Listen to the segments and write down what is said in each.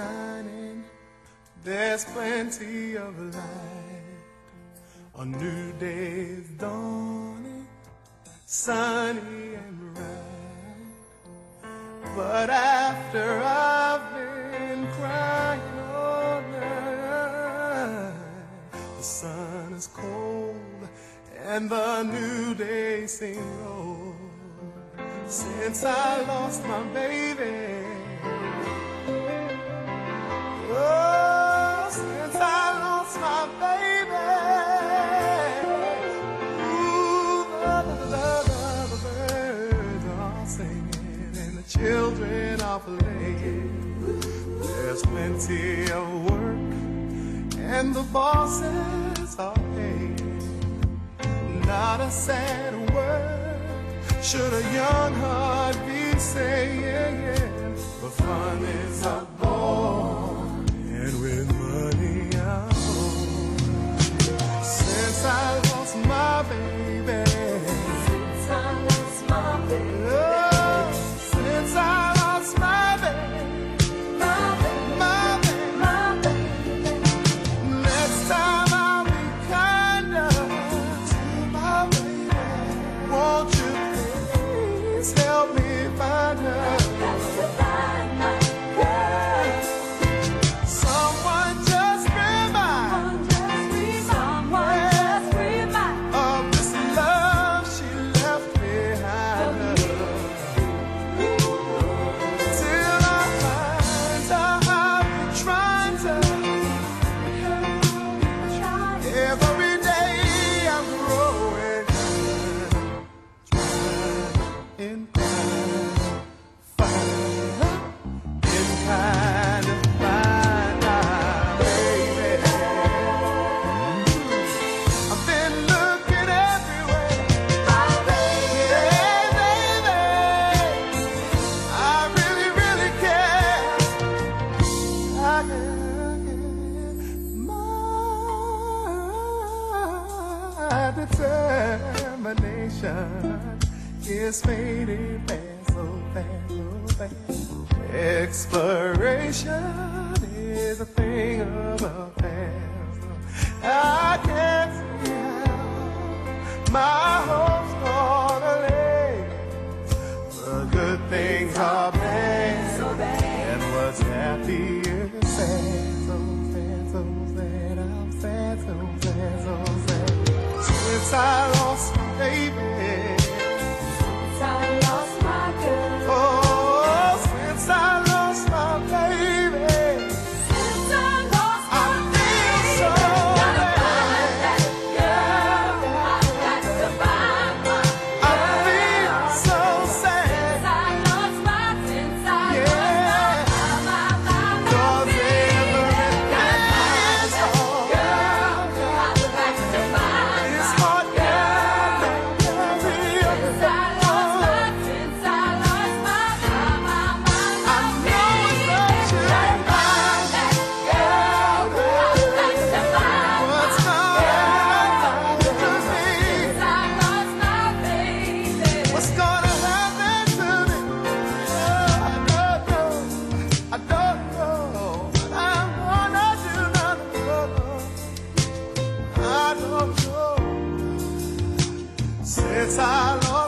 shining, there's plenty of light. A new day is dawning, sunny and bright. But after I've been crying oh, all night, the sun is cold and the new day seems old. Since I lost my baby. There's plenty of work, and the bosses are paid. Not a sad word should a young heart be saying, but fun is a is fading fast, so fast, so fast. Exploration is a thing of the past. I can't see how my hopes gonna lay. The good things are bad, so bad. and what's happy is sad. So sad, so sad, I'm sad, so sad, so sad. Since I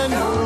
wanna know